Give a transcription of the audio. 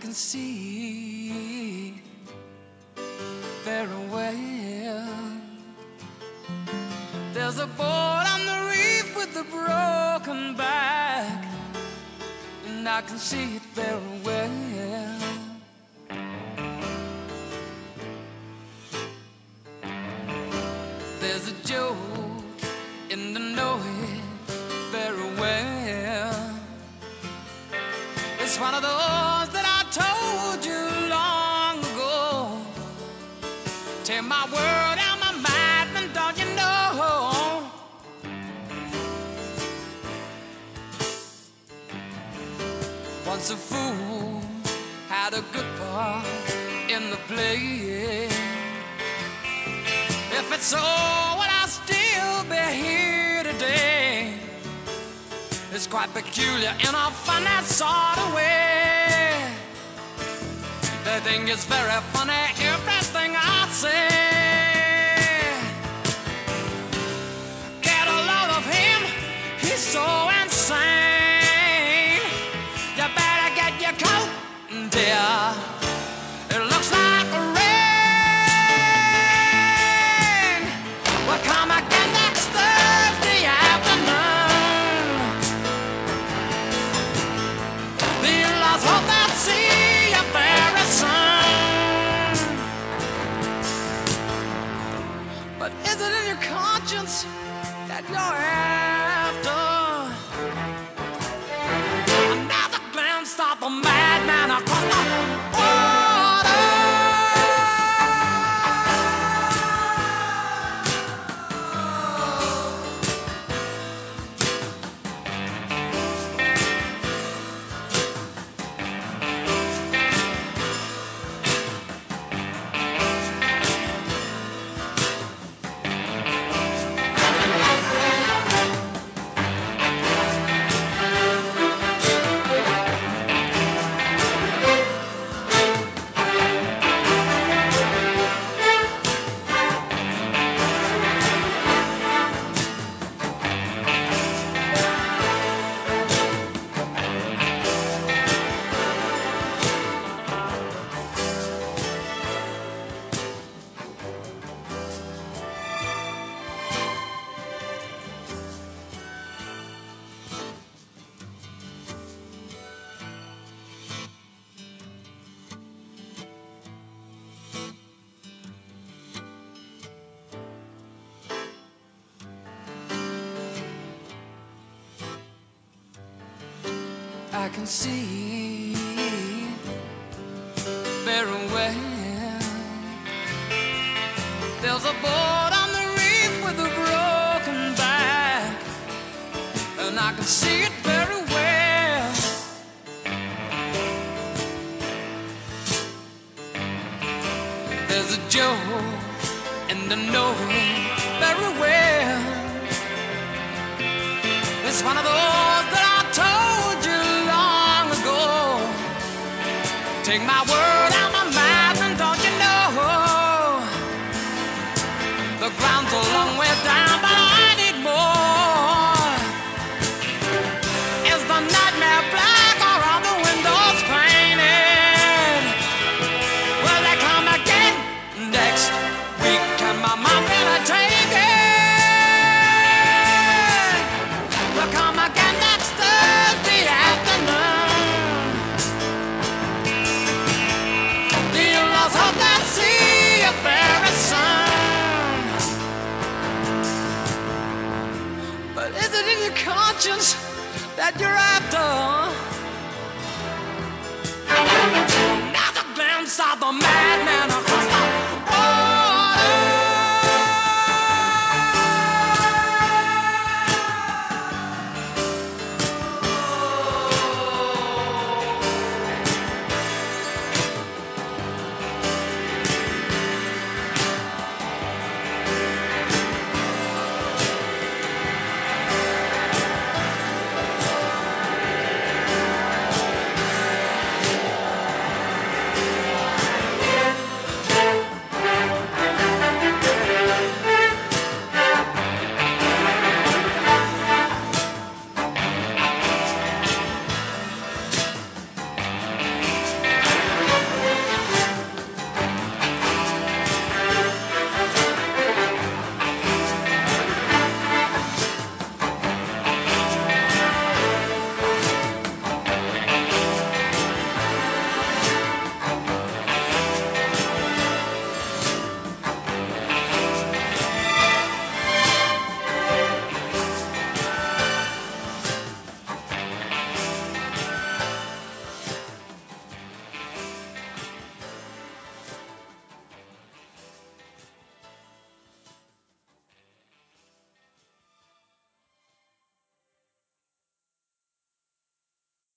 Can see very well. There's a boat on the reef with a broken back, and I can see it very well. There's a joke Word out my mind, and don't you know? Once a fool had a good part in the play. If it's so, would I still be here today? It's quite peculiar in a funny sort of way. They think it's very funny dear. It looks like rain. We'll come again next Thursday afternoon. The in-laws hope they'll see you very. But is it in your conscience that you're after? Another glance of the madman I can see very well. There's a boat on the reef with a broken back, and I can see it very well. There's a joke, and I know very well. It's one of those Take my word my mouth, and don't you know? The ground's a madman uh,